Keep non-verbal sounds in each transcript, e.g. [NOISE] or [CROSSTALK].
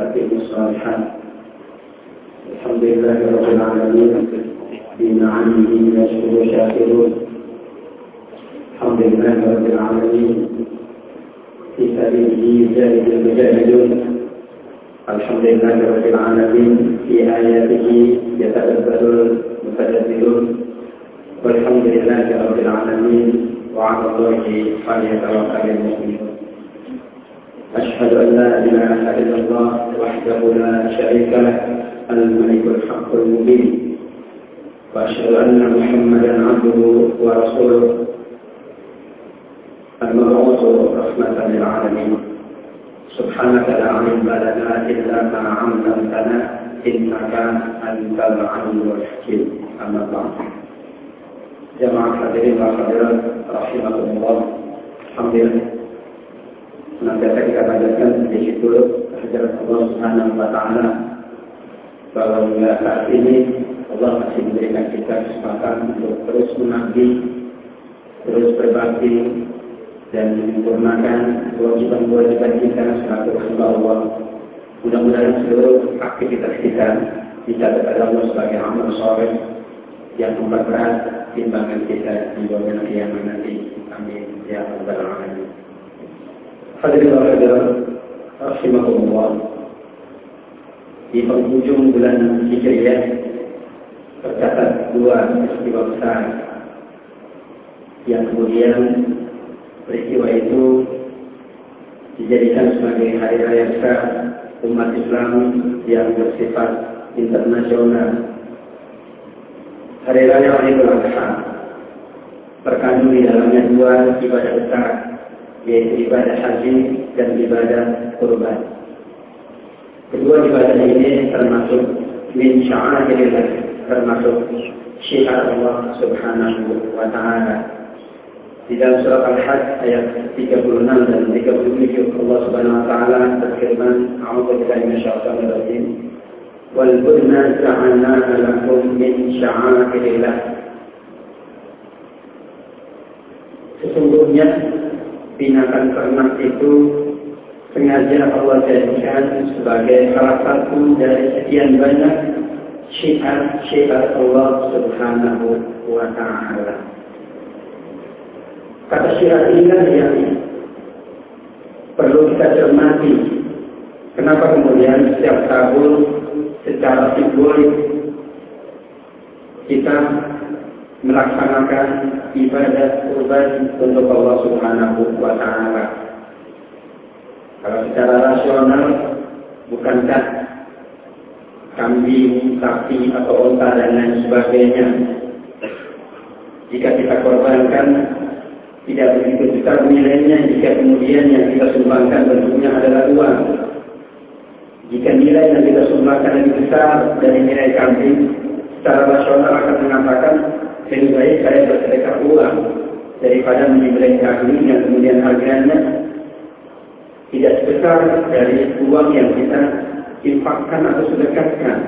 أتم الصالحات الحمد لله رب العالمين. بنعمه يشكر شاكرون الحمد لله رب العالمين. في سبيله جاهد المجاهدون. الحمد لله رب العالمين. في آياته يتدبر المتدبرون والحمد لله رب العالمين. وعلى الله فليتوكل المؤمنون أشهد أن لا إله إلا الله وحده لا شريك له الملك الحق المبين. وأشهد أن محمدا عبده ورسوله. المبعوث رحمة للعالمين. سبحانك لا علم لنا إلا ما علمتنا إنك أنت العليم الحكيم. أما بعد. جماعة hadirin wa hadirat rahimahumullah Alhamdulillah Senantiasa kita panjatkan di situ kehadirat Allah Subhanahu wa taala bahwa hingga saat ini Allah masih memberikan kita kesempatan untuk terus mengabdi, terus berbakti dan menyempurnakan kewajiban-kewajiban kita selaku hamba Allah. Mudah-mudahan seluruh aktivitas kita dicatat oleh Allah sebagai amal soleh yang memperberat timbangan kita di bawah kiamat nanti. Amin ya rabbal alamin. Hadirin hadirat rahimahumullah. Di penghujung bulan Hijriah tercatat dua peristiwa besar yang kemudian peristiwa itu dijadikan sebagai hari raya besar umat Islam yang bersifat internasional. Hari raya Idul Adha terkandung di dalamnya dua ibadah besar, yaitu ibadah haji dan ibadah kurban. Kedua ibadah ini termasuk min sya'airillah, termasuk syiar Allah Subhanahu wa taala. Di dalam surah Al-Hajj ayat 36 dan 37 Allah Subhanahu wa taala berfirman, "A'udzu billahi minasyaitonir rajim." Wal budna ja'alnaha lakum min sya'airillah. Sesungguhnya binatang ternak itu sengaja Allah jadikan sebagai salah satu dari sekian banyak syiar-syiar Allah Subhanahu wa taala. Kata syiar inilah yang perlu kita cermati. Kenapa kemudian setiap tahun secara simbolik kita melaksanakan ibadah kurban untuk Allah Subhanahu. Kalau secara rasional bukankah kambing, sapi atau unta dan lain sebagainya jika kita korbankan tidak begitu besar nilainya jika kemudian yang kita sumbangkan bentuknya adalah uang. Jika nilai yang kita sumbangkan lebih besar dari nilai kambing, secara rasional akan mengatakan lebih baik saya bersedekah uang daripada menyembelih kambing yang kemudian harganya tidak sebesar dari uang yang kita infakkan atau sedekahkan.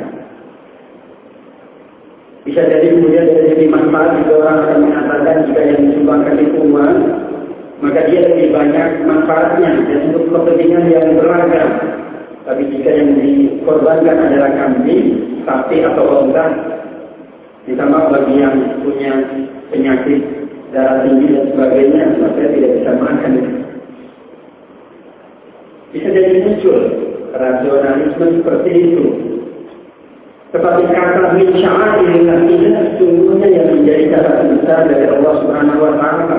Bisa jadi kemudian dari segi manfaat juga orang akan mengatakan jika yang disumbangkan itu uang, maka dia lebih banyak manfaatnya dan untuk kepentingan yang beragam. Tapi jika yang dikorbankan adalah kambing, sapi atau unta, ditambah bagi yang punya penyakit darah tinggi dan sebagainya, maka tidak bisa makan. Bisa jadi muncul rasionalisme seperti itu. Tetapi kata min sya'airillah ini sesungguhnya yang menjadi catatan besar dari Allah Subhanahu wa taala.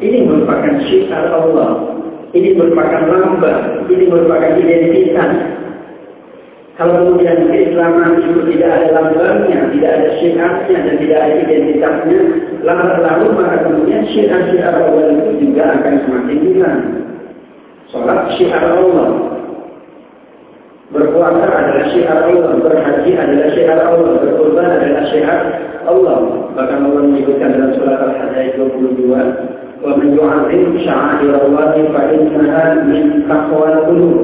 Ini merupakan syiar Allah. Ini merupakan lambang, ini merupakan identitas. Kalau kemudian keislaman itu tidak ada lambangnya, tidak ada syiarnya dan tidak ada identitasnya, lalu maka kemudian syiar-syiar Allah itu juga akan semakin hilang. Sholat syiar Allah, Berpuasa adalah syiar Allah, berhaji adalah syiar Allah, berkorban adalah syiar Allah. Bahkan Allah menyebutkan dalam surat Al-Hajj ayat 22, "Wa man yu'azzim sya'air Allah fa innaha min taqwal qulub."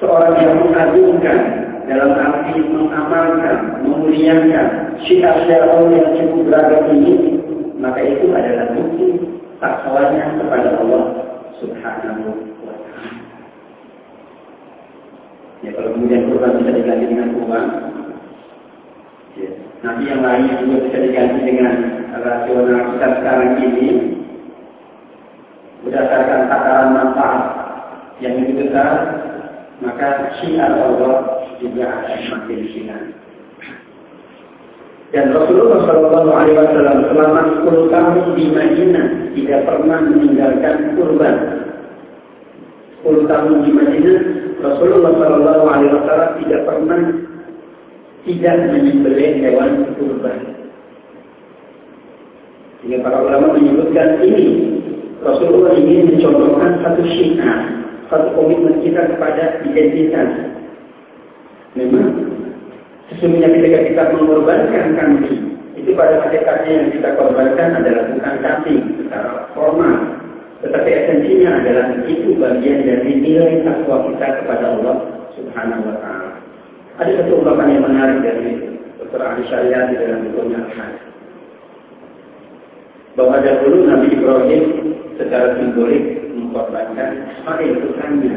seseorang yang mengagungkan dalam arti mengamalkan, memuliakan syiar-syiar Allah yang cukup beragam ini, maka itu adalah bukti takwanya kepada Allah Subhanahu wa taala. Ya kalau kemudian kurban bisa diganti dengan uang, ya. nanti yang lain juga bisa diganti dengan rasional kita sekarang ini berdasarkan takaran manfaat yang lebih besar, maka syiar Allah juga akan semakin sinar. Dan Rasulullah Shallallahu Alaihi Wasallam selama 10 tahun di Madinah tidak pernah meninggalkan kurban. 10 tahun di Madinah Rasulullah Shallallahu Alaihi Wasallam tidak pernah tidak menyembelih hewan kurban. Sehingga para ulama menyebutkan ini Rasulullah ingin mencontohkan satu syiar, satu komitmen kita kepada identitas. Memang Sesungguhnya ketika kita mengorbankan kambing, itu pada hakikatnya yang kita korbankan adalah bukan kambing secara formal. Tetapi esensinya adalah itu bagian dari nilai takwa kita kepada Allah Subhanahu wa taala. Ada satu ungkapan yang menarik dari Dr. Ali Syariah di dalam bukunya al bahwa dahulu Nabi Ibrahim secara simbolik mengorbankan Ismail putranya.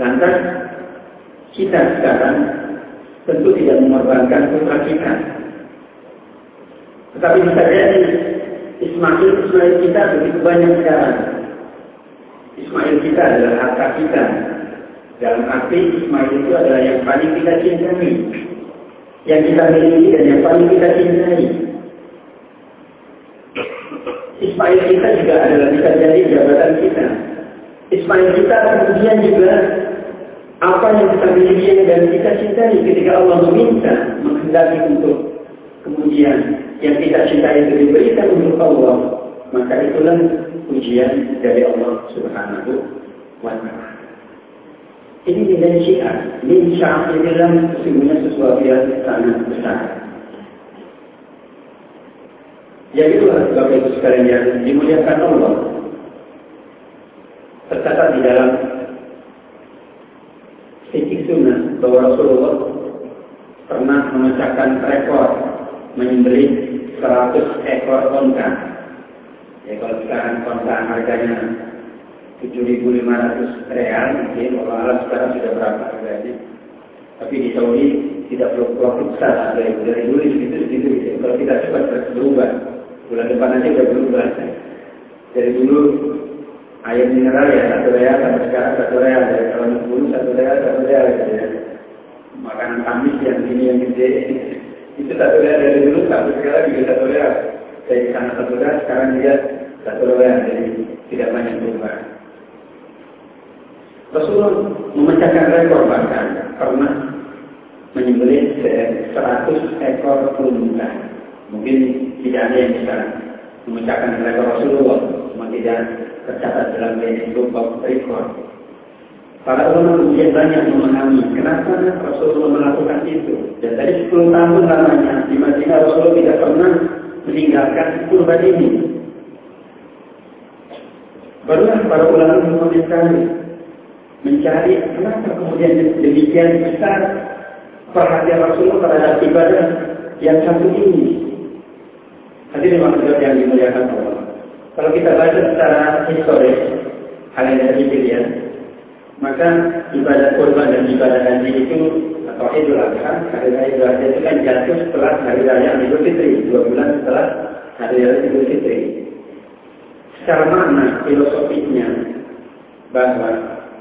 Lantas kita sekarang tentu tidak mengorbankan putra kita. Tetapi bisa jadi Ismail Ismail kita begitu banyak sekarang. Ismail kita adalah harta kita. Dalam arti Ismail itu adalah yang paling kita cintai. Yang kita miliki dan yang paling kita cintai. Ismail kita juga adalah bisa jadi jabatan kita. Ismail kita kemudian juga apa yang kita miliki dan kita cintai ketika Allah meminta menghendaki untuk kemudian yang kita cintai itu diberikan untuk Allah maka itulah ujian dari Allah Subhanahu wa taala. Ini nilai syiar. Ini syiar dalam sesungguhnya sesuatu yang sangat besar. Ya itulah Bapak Ibu sekalian yang dimuliakan Allah. Tercatat di dalam fikih sunnah bahwa Rasulullah pernah memecahkan rekor menyembelih 100 ekor onta. Ya kalau sekarang onta harganya 7.500 real, mungkin kalau alam sekarang sudah berapa harganya. Tapi di Saudi tidak profit besar dari, dari dulu segitu segitu. Kalau kita cepat berubah, bulan depan aja sudah berubah. Dari dulu air mineral ya satu real sampai sekarang satu real dari tahun dulu satu real satu real gitu ya makanan kamis yang ini yang gede itu satu real dari dulu sampai sekarang juga satu real dari sana satu real sekarang dia satu real jadi tidak banyak berubah. Rasulullah memecahkan rekor bahkan pernah menyembelih 100 ekor unta mungkin tidak ada yang bisa memecahkan rekor Rasulullah. Cuma tidak tercatat dalam itu bab rekor. Para ulama kemudian banyak memahami kenapa Rasulullah melakukan itu. Dan tadi 10 tahun lamanya di Madinah Rasulullah tidak pernah meninggalkan kurban ini. Barulah para ulama mengomentari mencari kenapa kemudian demikian besar perhatian Rasulullah terhadap ibadah yang satu ini. Hadirin maksud yang dimuliakan Allah. Kalau kita baca secara historis hal yang tadi pilihan, maka ibadah kurban dan ibadah haji itu atau Idul Adha, hari raya Idul Adha itu kan jatuh setelah hari raya Idul Fitri, dua bulan setelah hari raya Idul Fitri. Secara makna filosofinya bahwa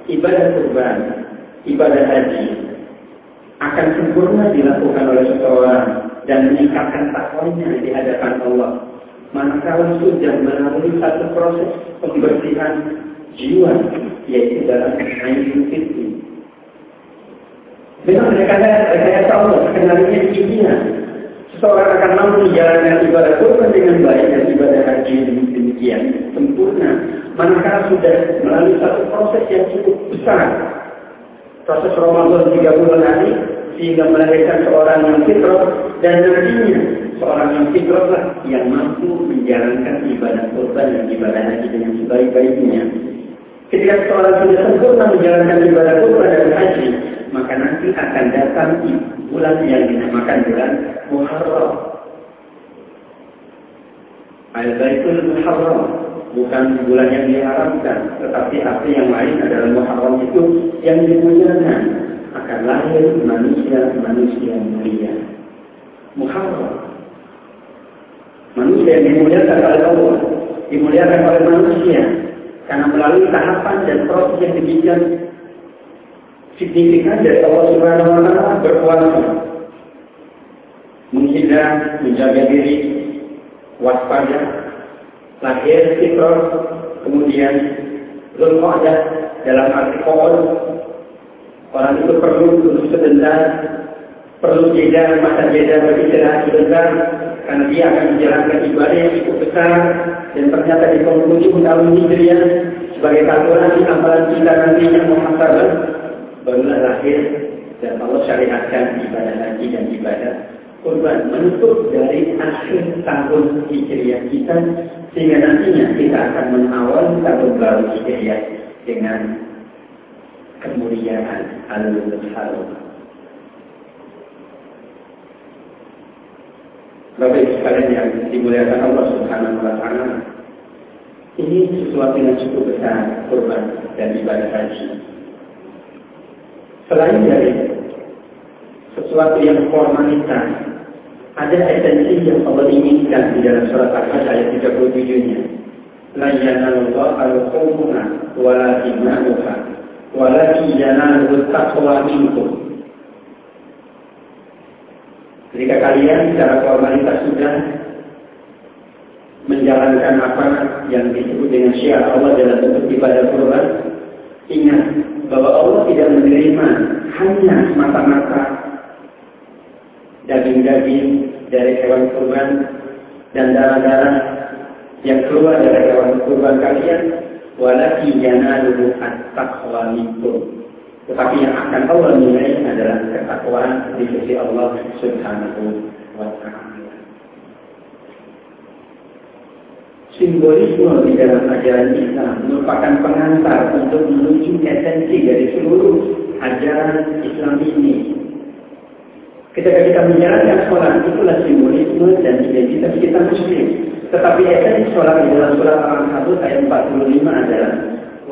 ibadah kurban, ibadah haji akan sempurna dilakukan oleh seseorang dan meningkatkan takwanya di hadapan Allah manakala sudah melalui satu proses pembersihan jiwa yaitu dalam Ainul Fitri. Memang mereka rekayasa Allah kenalinya dunia. Seseorang akan mampu menjalankan ibadah kurban dengan baik dan ibadah haji demikian sempurna. Manakala sudah melalui satu proses yang cukup besar. Proses Ramadan tiga bulan hari sehingga melahirkan seorang yang fitrah dan nantinya seorang yang fitrah yang mampu menjalankan ibadah kurban dan ibadah haji dengan sebaik-baiknya. Ketika seorang sudah sempurna menjalankan ibadah kurban dan haji, maka nanti akan datang bulan yang dinamakan bulan Muharram. Al-Baitul Muharram bukan bulan yang diharamkan, tetapi arti yang lain adalah Muharram itu yang dimuliakan akan lahir manusia-manusia mulia. Muharram manusia yang dimuliakan oleh Allah, dimuliakan oleh manusia, karena melalui tahapan dan proses yang demikian signifikan dari Allah Subhanahu wa taala berpuasa menghindar, menjaga diri, waspada, lahir fitrah, kemudian zulqa'dah dalam arti pohon orang itu perlu untuk sebentar perlu jeda masa jeda beristirahat sebentar karena dia akan menjalankan ibadah yang cukup besar dan ternyata di tahun Hijriah sebagai kalkulasi amalan kita nantinya muhasabah barulah lahir dan Allah syariatkan ibadah haji dan ibadah kurban menutup dari akhir tahun Hijriah kita sehingga nantinya kita akan mengawal tahun baru Hijriah dengan kemuliaan al-Haram. Bapak Ibu sekalian yang dimuliakan Allah Subhanahu wa taala. Ini sesuatu yang cukup besar kurban dan ibadah haji. Selain dari sesuatu yang formalitas, ada esensi yang Allah inginkan di dalam surat Al-Hajj ayat 37-nya. La yanallahu al-qawmuna wa la imanuha wa la yanalu taqwa minkum Jika kalian secara formalitas sudah menjalankan apa yang disebut dengan syiar Allah dalam bentuk ibadah kurban, ingat bahwa Allah tidak menerima hanya mata-mata daging-daging dari hewan kurban dan darah-darah yang keluar dari hewan kurban kalian, walaki yanaluhu at-taqwa minkum tetapi yang akan Allah nilai adalah ketakwaan di sisi Allah Subhanahu wa taala. Simbolisme di dalam ajaran Islam merupakan pengantar untuk menuju esensi dari seluruh ajaran Islam ini. Ketika kita menjalankan sholat, itulah simbolisme dan identitas kita muslim. Tetapi esensi sholat di dalam surat Al-Ankabut ayat 45 adalah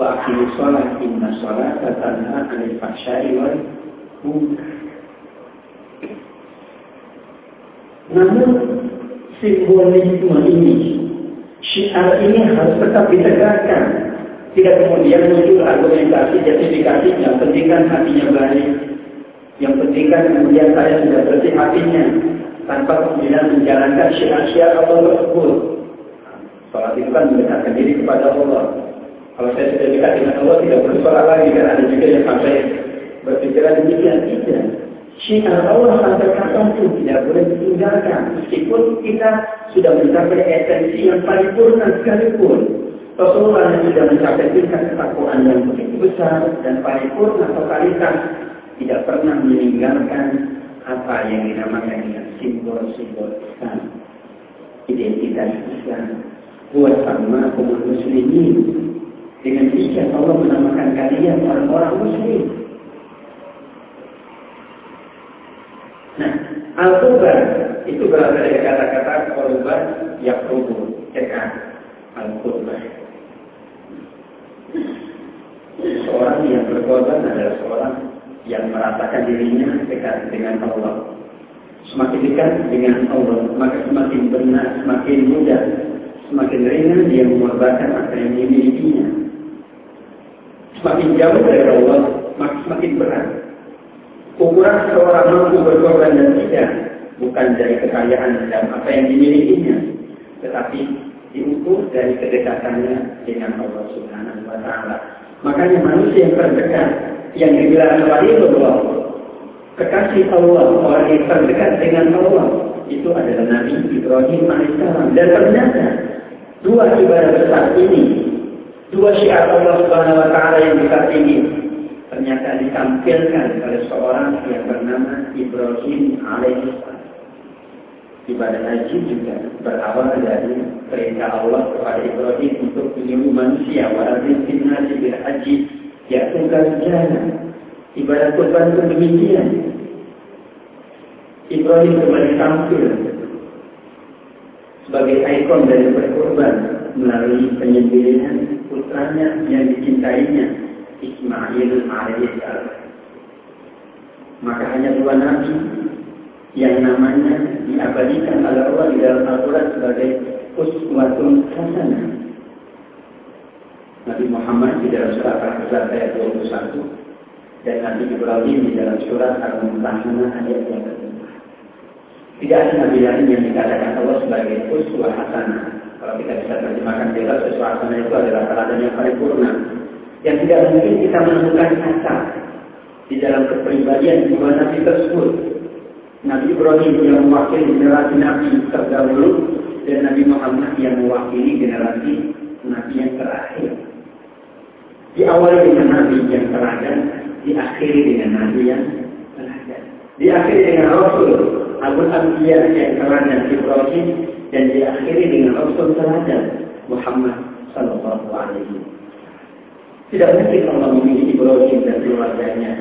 aqimu sholat inna sholat tanha anil fahsyai wal Namun simbolisme ini, syiar ini harus tetap ditegakkan. Tidak kemudian muncul argumentasi justifikasi yang penting kan hatinya baik. Yang penting kan kemudian saya sudah bersih hatinya tanpa kemudian menjalankan syiar-syiar Allah tersebut. Salat itu kan mendekatkan diri kepada Allah. Kalau saya sudah dekat dengan Allah tidak perlu sholat lagi karena ada juga yang sampai berpikiran demikian tidak. Syiar Allah sampai kapan pun tidak boleh ditinggalkan meskipun kita sudah mencapai esensi yang paripurna sekalipun. Rasulullah yang sudah mencapai tingkat ketakwaan yang begitu besar dan paripurna totalitas tidak pernah meninggalkan apa yang dinamakan dengan simbol-simbol Islam. Identitas Islam. Buat sama umat muslimin dengan demikian Allah menamakan kalian orang-orang muslim. Nah, al-quban itu berasal dari kata-kata korban yang rubuh, dekat al-quban. Seorang yang berkorban adalah seorang yang merasakan dirinya dekat dengan Allah. Semakin dekat dengan Allah, maka semakin benar, semakin mudah, semakin ringan dia mengorbankan apa yang dimilikinya. Semakin jauh dari Allah, makin semakin berat. Ukuran seorang mampu berkorban dan tidak bukan dari kekayaan dan apa yang dimilikinya, tetapi diukur dari kedekatannya dengan Allah Subhanahu wa taala. Makanya manusia yang terdekat yang dibilang Allah, kekasih Allah, orang yang terdekat dengan Allah, itu adalah Nabi Ibrahim alaihissalam. Dan ternyata dua ibadah besar ini Dua syiar Allah Subhanahu wa taala yang besar ini ternyata ditampilkan oleh seorang yang bernama Ibrahim alaihissalam. Ibadah haji juga berawal dari perintah Allah kepada Ibrahim untuk menyuruh manusia wajib nasi bil sejarah. Ibadah kurban pun demikian. Ibrahim kembali tampil sebagai ikon dari berkorban melalui penyembelihan putranya yang dicintainya Ismail alaihissalam. Maka hanya dua nabi yang namanya diabadikan oleh Allah di dalam Al-Quran sebagai uswatun hasanah. Nabi Muhammad di dalam surat Al-Ahzab ayat 21 dan Nabi Ibrahim di dalam surat Al-Mumtahanah ayat 25. Tidak ada nabi lain yang dikatakan Allah sebagai uswah hasanah. Kalau kita bisa terjemahkan uswah hasanah itu adalah teladan yang paripurna. Yang tidak mungkin kita menemukan kata di dalam kepribadian dua nabi tersebut. Nabi Ibrahim yang mewakili generasi nabi terdahulu dan Nabi Muhammad yang mewakili generasi nabi yang terakhir. Diawali dengan nabi yang teladan, diakhiri dengan nabi yang teladan. Diakhiri dengan Rasul Abu Abdiyah yang teladan Ibrahim dan diakhiri dengan Rasul teladan Muhammad Sallallahu Alaihi Tidak mungkin Allah memilih Ibrahim dan keluarganya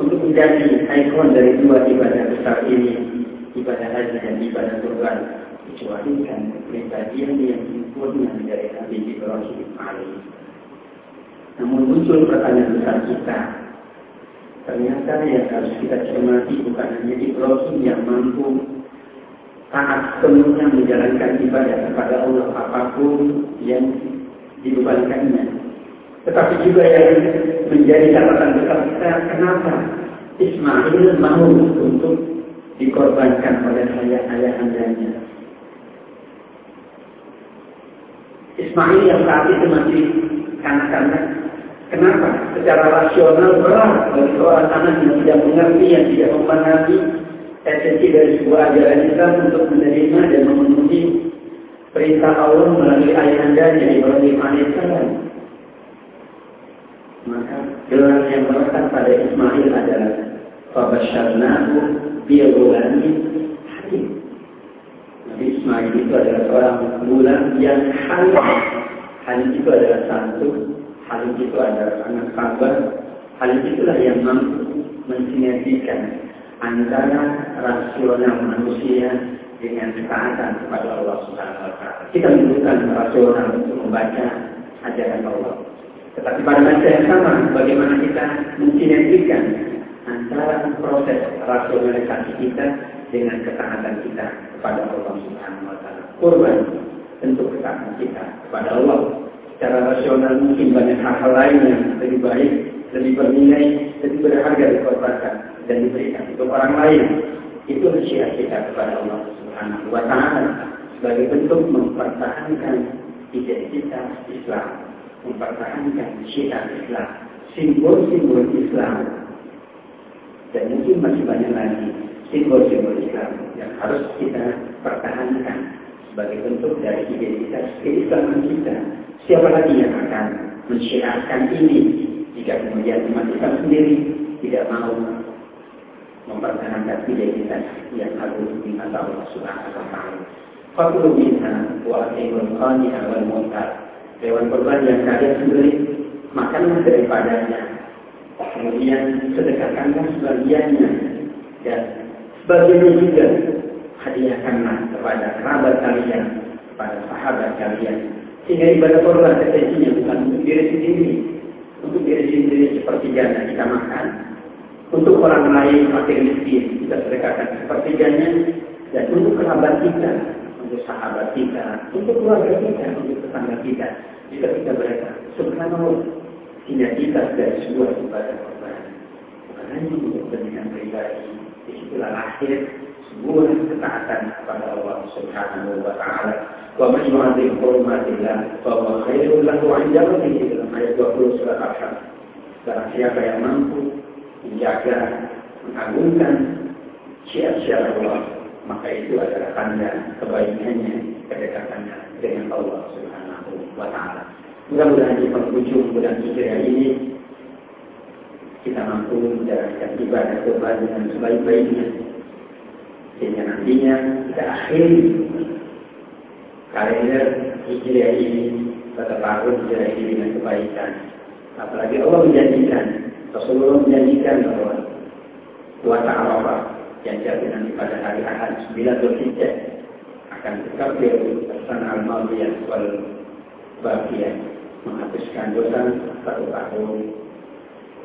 untuk menjadi ikon dari dua ibadah besar ini, ibadah haji dan ibadah kurban, kecuali kan kepribadian yang sempurna dari Nabi Ibrahim alaihi. Namun muncul pertanyaan besar kita, ternyata yang harus kita cermati bukan hanya Ibrahim yang mampu taat penuhnya menjalankan ibadah kepada Allah apa pun yang dibebankannya. Tetapi juga yang menjadi catatan besar kita, kenapa Ismail mau untuk dikorbankan oleh ayah-ayah-andanya. Ismail yang saat itu masih kanak-kanak. Kenapa? Secara rasional berat bagi seorang anak yang tidak mengerti, yang tidak memahami esensi dari sebuah ajaran Islam untuk menerima dan memenuhi perintah Allah melalui ayah-andanya Ibrahim alaihissalam. Maka gelar yang melekat pada Ismail adalah Fabasyarnahu bi'ulani hakim. Nabi Ismail itu adalah seorang bulan yang halim. Halim itu adalah satu, halim itu adalah anak sabar. Halim itulah yang mampu mensinergikan antara rasional manusia dengan ketaatan kepada Allah Subhanahu wa taala. Kita membutuhkan rasional untuk membaca ajaran Allah. Tetapi pada masa yang sama, bagaimana kita mensinergikan antara proses rasionalisasi kita dengan ketaatan kita kepada Allah Subhanahu wa taala. Kurban bentuk ketaatan kita kepada Allah. Secara rasional mungkin banyak hal-hal lain yang lebih baik, lebih bernilai, lebih berharga dikorbankan dan diberikan untuk orang lain. Itu syiar kita kepada Allah Subhanahu wa taala sebagai bentuk mempertahankan identitas Islam, mempertahankan syiar Islam, simbol-simbol Islam dan mungkin masih banyak lagi simbol-simbol Islam yang harus kita pertahankan sebagai bentuk dari identitas keislaman kita. Siapa lagi yang akan mensyiarkan ini jika kemudian umat Islam sendiri tidak mau mempertahankan identitas yang agung di mata Allah Subhanahu wa taala. Fakulu minha wa atimul qani'a wal munkar. Hewan kurban yang kalian sendiri makanlah daripadanya kemudian sedekahkanlah sebagiannya dan sebagiannya juga hadiahkanlah kepada kerabat kalian, kepada sahabat kalian. Sehingga ibadah korban esensinya bukan untuk diri sendiri, untuk diri sendiri seperti jana kita makan, untuk orang lain fakir miskin kita sedekahkan sepertiganya dan untuk kerabat kita, untuk sahabat kita, untuk keluarga kita, untuk tetangga kita, jika kita mereka subhanallah identitas dari sebuah ibadah korban. Bukan hanya untuk kepentingan pribadi. Di situlah lahir sebuah ketaatan kepada Allah Subhanahu wa taala. Wa man yu'adzim hurumatillah fa huwa khairul lahu 'inda rabbih dalam ayat 20 surat Al-Hasr. Barang siapa yang mampu menjaga, mengagungkan syiar-syiar Allah, maka itu adalah tanda kebaikannya, kedekatannya dengan Allah Subhanahu wa taala. Mudah-mudahan di penghujung bulan hijriah ini kita mampu menjalankan ibadah kurban dengan sebaik-baiknya. Sehingga nantinya kita akhiri kalender hijriah ini tahun hijriah ini dengan kebaikan. Apalagi Allah menjanjikan, Rasulullah menjanjikan bahwa puasa Arafah yang jatuh nanti pada hari Ahad 9 Dzulhijjah akan tetap bersan al-madiyah wal bagian menghapuskan dosa satu tahun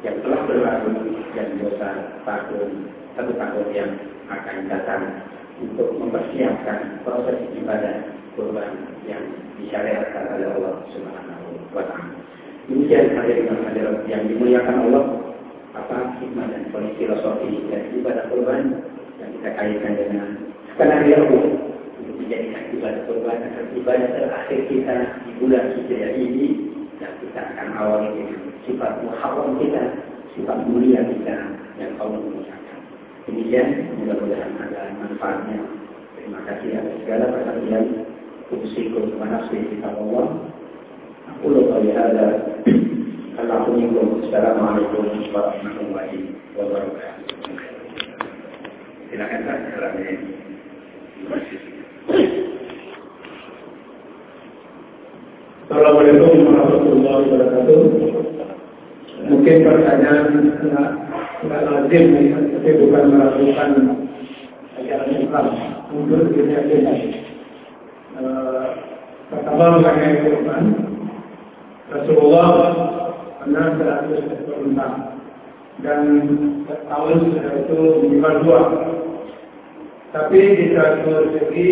yang telah berlalu dan dosa tahun satu tahun yang akan datang untuk mempersiapkan proses ibadah kurban yang disyariatkan oleh Allah Subhanahu wa taala. Demikian yang dimuliakan Allah apa hikmah dan filosofi dari ibadah kurban yang kita kaitkan dengan skenario untuk dijadikan ibadah kurban adalah ibadah terakhir kita di bulan hijriah ini yang kita akan awali dengan sifat muharram kita, sifat mulia kita yang Allah muliakan. Demikian mudah-mudahan ada manfaatnya. Terima kasih atas segala perhatian. Usikum nafsi kita Allah. Aku lupa ada. Kasih. Assalamualaikum warahmatullahi wabarakatuh. Mungkin pertanyaan enggak lazim tapi bukan meragukan ajaran Islam. Untuk dirinya uh, Pertama mengenai Rasulullah pernah seratus beruntang dan tahun sudah itu menyimpan dua. Tapi di satu segi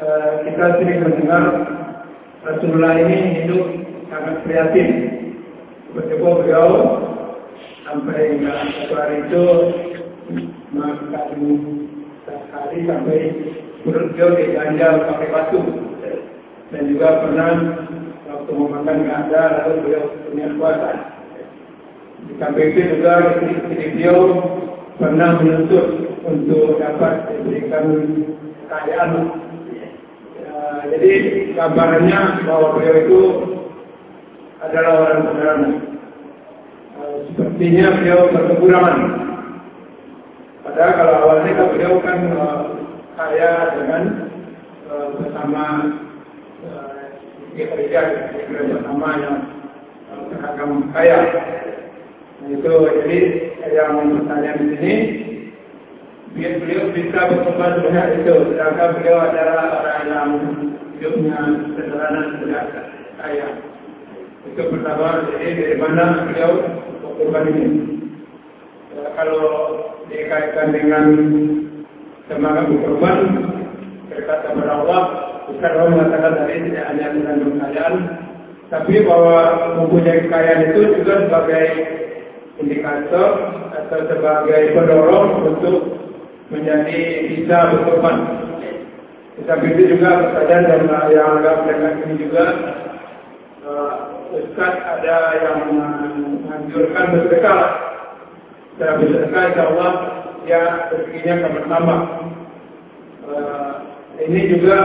uh, kita sering mendengar Rasulullah ini hidup sangat prihatin. Tiba-tiba beliau sampai satu hari itu makan sehari sampai perut beliau diganjal pakai batu. Dan juga pernah waktu nggak ada lalu beliau punya kuasa. Di itu juga beliau pernah menuntut untuk dapat diberikan kekayaan jadi gambarannya bahwa beliau itu adalah orang sederhana. Uh, sepertinya beliau berkekurangan. Padahal kalau awalnya kan beliau kan uh, kaya dengan bersama bersama yang uh, kaya. Itu jadi yang bertanya di sini biar beliau bisa berkembang banyak itu. Sedangkan beliau adalah orang yang hidupnya sederhana tidak kaya. Itu pertama, jadi dari mana beliau berkorban ini. Ya, kalau dikaitkan dengan semangat berkorban, berkata kepada Allah, Allah mengatakan tadi tidak hanya mengandung kekayaan, tapi bahwa mempunyai kekayaan itu juga sebagai indikator atau sebagai pendorong untuk menjadi bisa berkorban. Tapi itu juga pertanyaan dan yang agak mereka ini juga uh, Ustaz ada yang menganjurkan bersedekah. Setelah bersedekah insya Allah ya rezekinya akan bertambah. Uh, ini juga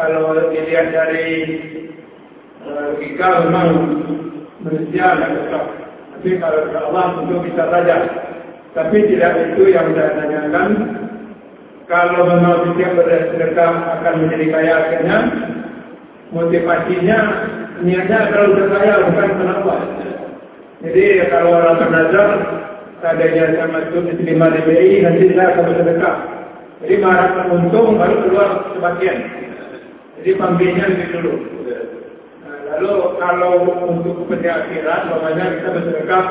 kalau dilihat dari logika memang manusia tidak cocok. Tapi kalau Allah tentu bisa saja. Tapi tidak itu yang saya tanyakan kalau memang setiap bersedekah akan menjadi kaya akhirnya, motivasinya niatnya kalau sudah kaya bukan kenapa. Jadi kalau orang bernazar, tadinya sama itu diterima DBI, nanti saya akan bersedekah. Jadi mengharapkan untung baru keluar sebagian. Jadi pambilnya lebih dulu. Nah, lalu kalau untuk kepentingan akhirat, makanya kita bersedekah,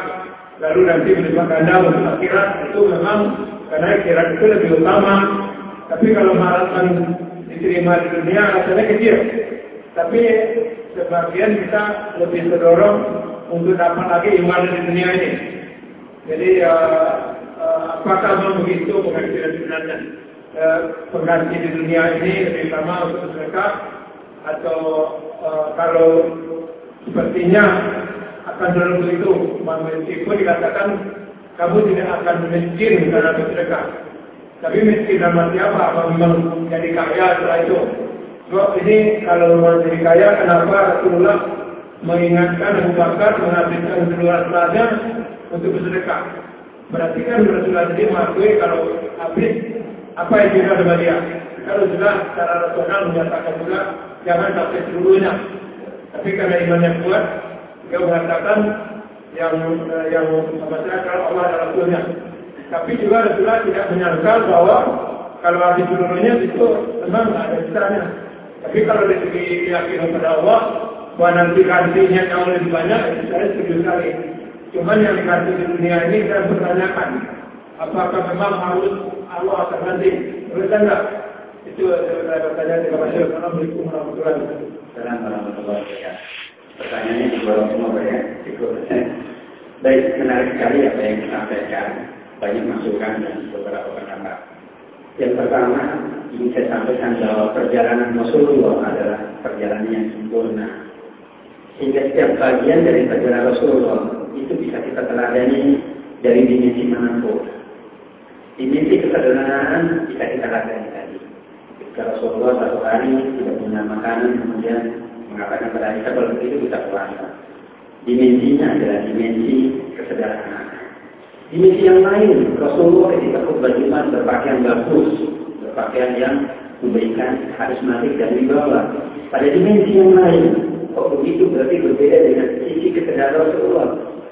lalu nanti menerima ganda untuk akhirat, itu memang karena akhirat itu lebih utama tapi kalau mengharapkan diterima di dunia rasanya kecil. Tapi sebagian kita lebih terdorong untuk dapat lagi iman di dunia ini. Jadi uh, uh, apakah begitu pengajian sebenarnya? Uh, pengganti di dunia ini lebih lama untuk mereka atau uh, kalau sepertinya akan selalu begitu meskipun dikatakan kamu tidak akan miskin karena bersedekah tapi miskin sama siapa? Apa memang jadi kaya setelah itu? Sebab ini kalau memang jadi kaya, kenapa Rasulullah mengingatkan Abu Bakar menghabiskan seluruh saja untuk bersedekah? Berarti kan Rasulullah sendiri mengakui kalau habis apa yang kita sama dia. Kalau sudah secara rasional menyatakan juga jangan sampai seluruhnya. Tapi karena imannya kuat, dia mengatakan yang uh, yang membacakan Allah dan Rasulnya. Tapi juga Rasulullah tidak menyangkal bahwa kalau hati seluruhnya itu memang ada sisanya. Tapi kalau dari segi keyakinan pada Allah, bahwa nanti gantinya yang lebih banyak, itu saya setuju sekali. Cuman yang dikasih di dunia ini saya bertanyakan, apakah memang harus Allah akan ganti? Menurut enggak? Itu saya bertanya kepada Syekh Assalamualaikum warahmatullahi wabarakatuh. Assalamualaikum warahmatullahi wabarakatuh. Semua ya, cukup. Baik, menarik sekali apa yang disampaikan. Banyak masukan dan beberapa pendapat. Yang pertama, ingin saya sampaikan bahwa perjalanan Rasulullah adalah perjalanan yang sempurna. Sehingga setiap bagian dari perjalanan Rasulullah itu bisa kita teladani dari dimensi mana pun. Dimensi kesederhanaan bisa kita ladani tadi. Ketika Rasulullah satu hari tidak punya makanan, kemudian mengatakan pada Aisyah kalau begitu kita puasa. Dimensinya adalah dimensi kesederhanaan. Dimensi yang lain, Rasulullah ketika khutbah Jumat berpakaian bagus, berpakaian yang memberikan karismatik dan wibawa. Pada dimensi yang lain, kok begitu berarti berbeda dengan sisi kesadaran Rasulullah.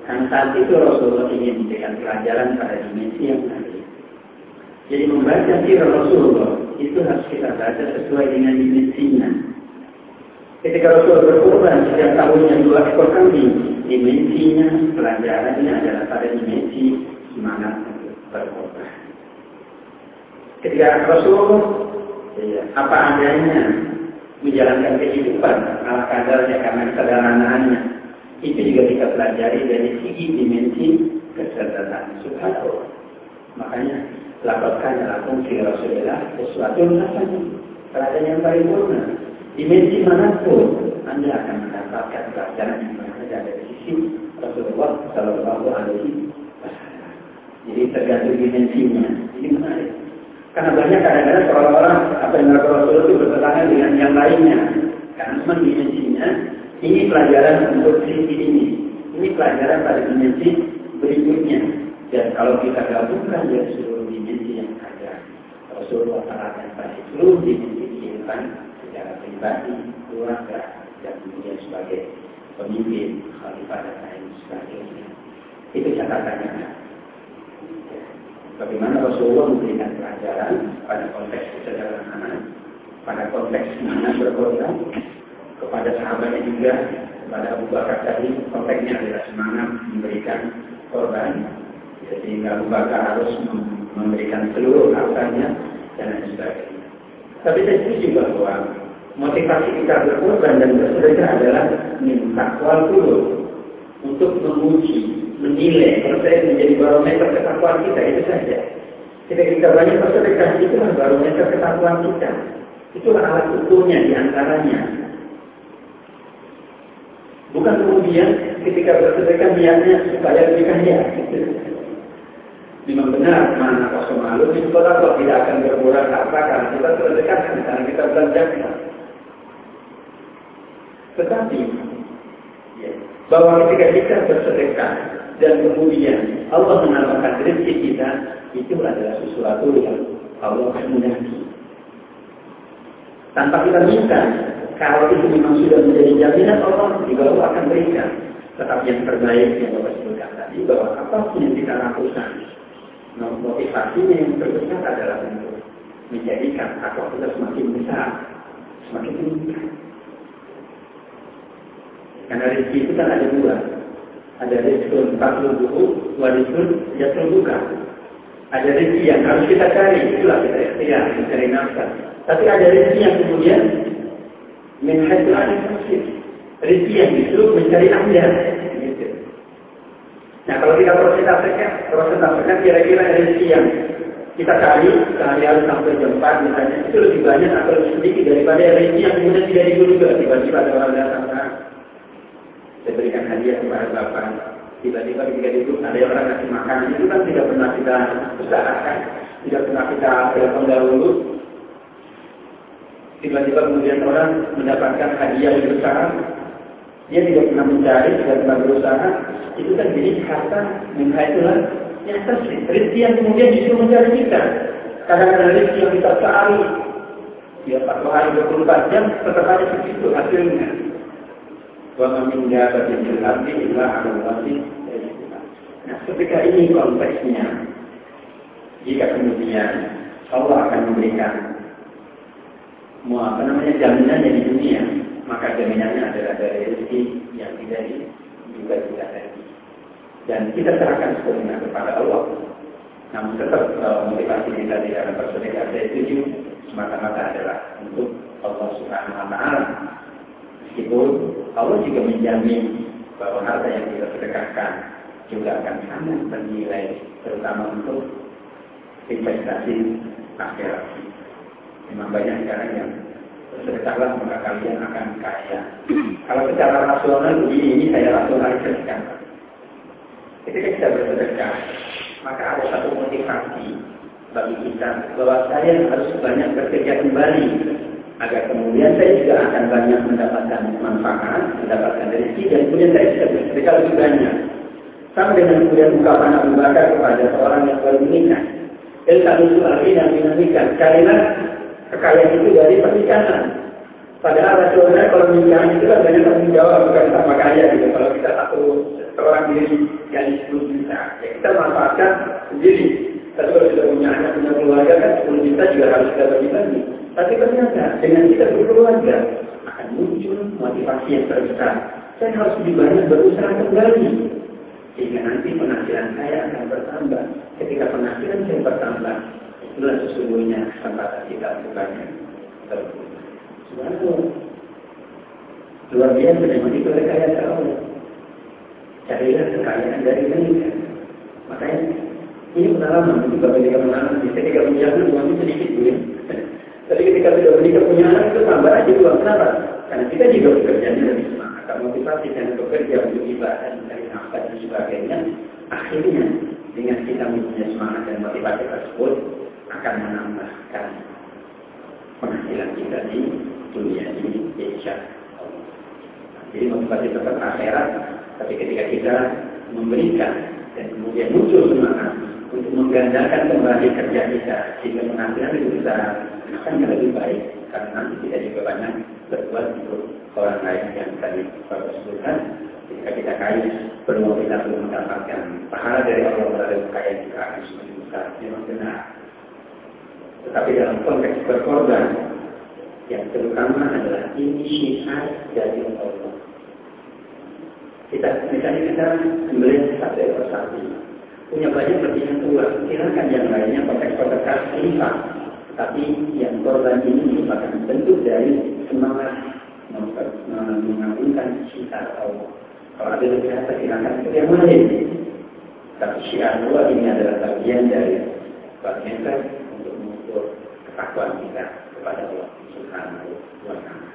Karena saat itu Rasulullah ingin memberikan pelajaran pada dimensi yang lain. Jadi membaca sirah Rasulullah itu harus kita baca sesuai dengan dimensinya. Ketika Rasul berkorban setiap tahunnya dua ekor kambing, dimensinya, pelajarannya adalah pada dimensi semangat berkorban. Ketika Rasul ya, apa adanya menjalankan kehidupan ala kadarnya karena kesederhanaannya, itu juga kita pelajari dari segi dimensi kesederhanaan subhanallah. Makanya lakukan lakum fi Rasulullah sesuatu rasanya teladan yang paripurna. Dimensi mana pun Anda akan mendapatkan pelajaran yang berbeda dari sisi Rasulullah Shallallahu Alaihi Wasallam. Jadi tergantung dimensinya. Ini menarik. Karena banyak kadang-kadang orang-orang apa yang dilakukan Rasulullah itu bertentangan dengan yang lainnya. Karena memang dimensinya ini pelajaran untuk sisi ini. Ini pelajaran pada dimensi berikutnya. Dan kalau kita gabungkan ya seluruh dimensi yang ada, Rasulullah dimensi kehidupan secara pribadi, keluarga, dan kemudian sebagai pemimpin, khalifah dan lain sebagainya. Itu catatannya. Bagaimana Rasulullah memberikan pelajaran pada konteks kesederhanaan, pada konteks mana berkorban, kepada sahabatnya juga, kepada Abu Bakar tadi, konteksnya adalah semangat memberikan korban, sehingga Abu Bakar harus memberikan seluruh hartanya dan lain sebagainya. Tapi saya setuju bahwa motivasi kita berkorban dan bersedekah adalah minta dulu untuk menguji, menilai, saya menjadi barometer ketakwaan kita itu saja. Ketika kita banyak bersedekah, itulah barometer ketakwaan kita. Itulah alat ukurnya di antaranya. Bukan kemudian ketika bersedekah niatnya supaya lebih kaya. Memang benar, mana kosong malu, itu kalau tidak akan berkurang apa karena kita bersedekah, karena kita belanjakan. Tetapi, ya, bahwa ketika kita bersedekah dan kemudian Allah menambahkan rezeki kita, itu adalah sesuatu yang Allah kehendaki. Tanpa kita minta, kalau itu memang sudah menjadi jaminan Allah juga Allah akan berikan. Tetapi yang terbaik yang Bapak sebutkan tadi bahwa apa pun yang kita lakukan, motivasinya yang terbesar adalah untuk menjadikan takwa kita semakin besar, semakin meningkat. Karena rezeki itu kan ada dua. Ada rezeki empat dulu, dua rezeki ya terbuka. Ada rezeki yang harus kita cari, itulah kita ikhtiar, mencari nafkah. Tapi ada rezeki yang kemudian nasib. Rezeki yang justru mencari anda. Nah kalau kita prosentasikan, prosentasikan kira-kira rezeki yang kita cari sehari-hari sampai jam 4 misalnya itu lebih banyak atau lebih sedikit daripada rezeki yang kemudian tidak diduga tiba-tiba ada orang datang saya berikan hadiah kepada bapak. Tiba-tiba ketika duduk ada orang kasih makan. Itu kan tidak pernah kita usahakan tidak pernah kita telepon dahulu. Tiba-tiba kemudian orang mendapatkan hadiah yang besar dia tidak pernah mencari tidak pernah berusaha. Itu kan jadi harta minta itulah yang tersebut rezeki yang kemudian justru mencari kita. Kadang-kadang rezeki yang kita cari. Ya satu hari 24 jam tetap ada segitu hasilnya. Wa min dabatin fil ardi illa 'ala Allahi ketika ini konteksnya, jika kemudian Allah akan memberikan mau apa namanya jaminannya di dunia, maka jaminannya adalah dari rezeki yang tidak juga tidak tadi. Dan kita serahkan sepenuhnya kepada Allah. Namun tetap uh, motivasi kita di dalam bersedekah saya setuju semata-mata adalah untuk Allah Subhanahu Wa Taala. Meskipun Allah juga menjamin bahwa harta yang kita sedekahkan juga akan sangat bernilai, terutama untuk investasi akhirat. Memang banyak sekarang yang bersedekahlah maka kalian akan kaya. Kalau secara rasional begini, ini saya rasionalisasikan. Ketika kita bersedekah, maka ada satu motivasi bagi kita bahwa saya harus banyak bekerja kembali agar kemudian saya juga akan banyak mendapatkan manfaat, mendapatkan rezeki dan kemudian saya bisa bersedekah lebih banyak. Sama dengan kemudian ungkapan Abu Bakar kepada seorang yang baru menikah. El satu lagi yang menikah. Carilah kekayaan itu dari pernikahan. Padahal rasulullah kalau menikah itu kan banyak tanggung jawab bukan sama kaya gitu. Kalau kita satu seorang diri yang 10 juta, ya kita manfaatkan sendiri. Tapi kalau sudah punya anak, punya keluarga kan 10 juta juga harus kita bagi-bagi. Tapi ternyata dengan kita berkeluarga akan muncul motivasi yang terbesar. Saya harus lebih banyak berusaha kembali sehingga nanti penghasilan saya akan bertambah. Ketika penghasilan saya bertambah, itulah sesungguhnya kesempatan kita banyak terbuka. Luar biasa memang itu rekayasa Allah. Carilah kekayaan dari mereka. Makanya ini pengalaman juga ketika pengalaman bisa ketika punya anak sedikit ya. [LAUGHS] Tapi ketika sudah menikah punya anak itu tambah aja uang kenapa? Karena kita juga bekerjanya lebih semangat motivasi dan bekerja untuk ibadah dari nafkah dan sebagainya, akhirnya dengan kita mempunyai semangat dan motivasi tersebut akan menambahkan penghasilan kita di dunia ini insya Allah. Jadi motivasi tetap akhirat, tapi ketika kita memberikan dan kemudian muncul semangat untuk menggandakan kembali kerja kita sehingga penghasilan lebih besar akan lebih baik karena kita juga banyak berbuat untuk orang lain yang tadi Bapak sebutkan. Ketika kita kaya perlu kita mendapatkan pahala dari Allah melalui kekayaan kita akan semakin besar. Memang benar tetapi dalam konteks berkorban yang terutama adalah ini syiar dari Allah kita misalnya kita membeli satu ekor sapi punya banyak lebihan tua silakan yang lainnya konteks-konteks khalifah tapi yang korban ini merupakan bentuk dari semangat mengagungkan syiar Allah. Kalau ada lebih kata silakan itu yang lain. Tapi syiar Allah ini adalah bagian dari bagian mengukur ketakwaan kita kepada Allah Subhanahu wa taala.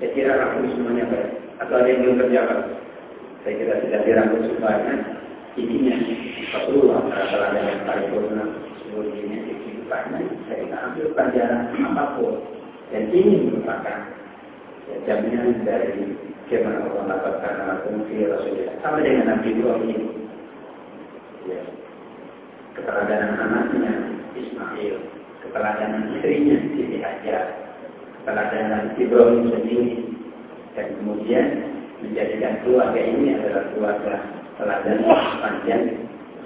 Saya kira rangkum semuanya baik. Atau ada yang belum terjawab? Saya kira sudah dirangkum semuanya. Intinya Rasulullah adalah yang paling paripurna seluruh dunia kehidupannya. Saya ambil pelajaran apa pun. Dan ini merupakan jaminan dari firman Allah dapatkan lakum fi Rasulullah sama dengan Nabi Ibrahim ya. keteladanan anaknya Ismail keteladanan istrinya Siti Hajar keteladanan Ibrahim sendiri dan kemudian menjadikan keluarga ini adalah keluarga teladan panjang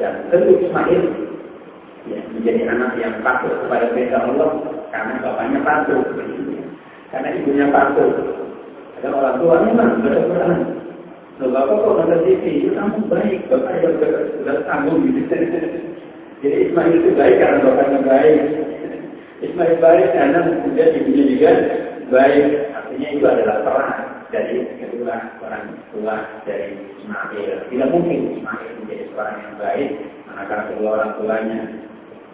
dan tentu Ismail ya, menjadi anak yang patuh kepada perintah Allah karena bapaknya patuh karena ibunya patuh. Ada orang tua memang berat-berat. Loh, bapak kok nonton TV? Itu kamu baik, bapak yang sudah tanggung gitu. [LAUGHS] Jadi Ismail itu baik karena bapaknya baik. Ismail baik karena kemudian ibunya juga baik. Artinya itu adalah peran dari kedua orang tua dari Ismail. Tidak mungkin Ismail menjadi seorang yang baik manakala kedua orang tuanya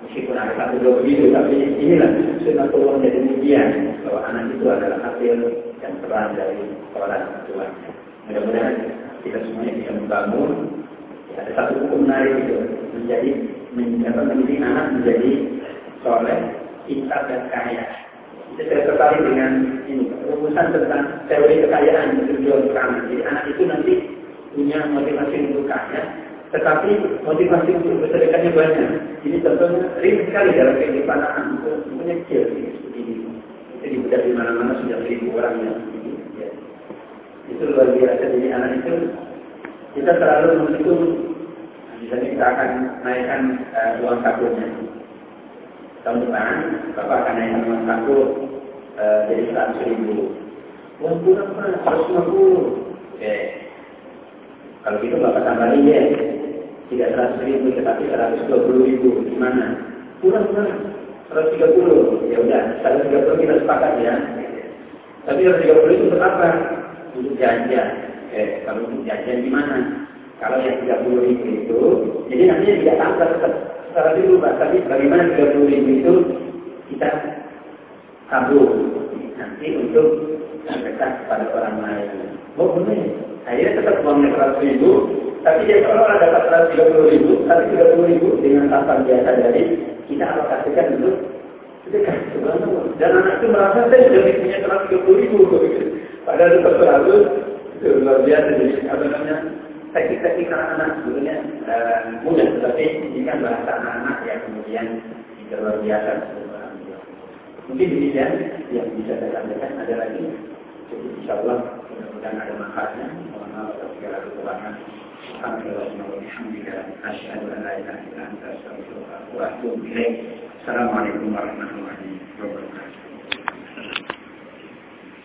meskipun ada satu dua begitu, tapi inilah sunatullah jadi demikian bahwa anak itu adalah hasil dan peran dari orang tuanya. Mudah-mudahan kita semuanya bisa membangun ya, ada satu hukum menarik itu menjadi, menjadi anak menjadi soleh, pintar dan kaya. Saya tertarik dengan ini rumusan tentang teori kekayaan tujuan utama. Jadi anak itu nanti punya motivasi untuk kaya, tetapi motivasi untuk bersedekahnya banyak. Ini tentunya sering sekali dalam kehidupan anak itu kecil seperti ini. Jadi sudah di mana-mana sudah seribu orang yang ya. Itu luar biasa. Jadi anak itu kita selalu menghitung Misalnya kita akan naikkan uh, uang sakunya. Tahun depan, Bapak akan naikkan uang saku uh, jadi 100 ribu. Uang kurang Pak, 150. Oke. Kalau gitu Bapak tambahin ya. Tidak 100 ribu, tetapi 120 ribu. Gimana? Kurang kurang. 130. Ya udah, 130 kita sepakat ya. Tapi 130 itu untuk apa? Untuk jajan. Eh, kalau untuk jajan gimana? Kalau yang 30 ribu itu, jadi nantinya tidak tambah tetap secara dirubah. Tapi bagaimana 30 ribu itu kita tabung nanti untuk sedekah kepada orang lain. Oh boleh. Akhirnya tetap uangnya 100 ribu, tapi dia kalau ada dapat 130 ribu, tapi 30 ribu dengan tanpa biasa dari kita alokasikan untuk sedekah. Dan anak itu merasa saya sudah punya 130 ribu. Padahal itu 100, itu luar biasa. Jadi apa namanya, teknik-teknik anak-anak sebenarnya uh, mudah, tetapi ini kan bahasa anak-anak yang kemudian tidak luar biasa. Mungkin demikian yang bisa saya sampaikan. Ada lagi? Insya Allah mudah-mudahan ada manfaatnya. Mohon maaf atas segala kekurangan. Assalamualaikum warahmatullahi wabarakatuh.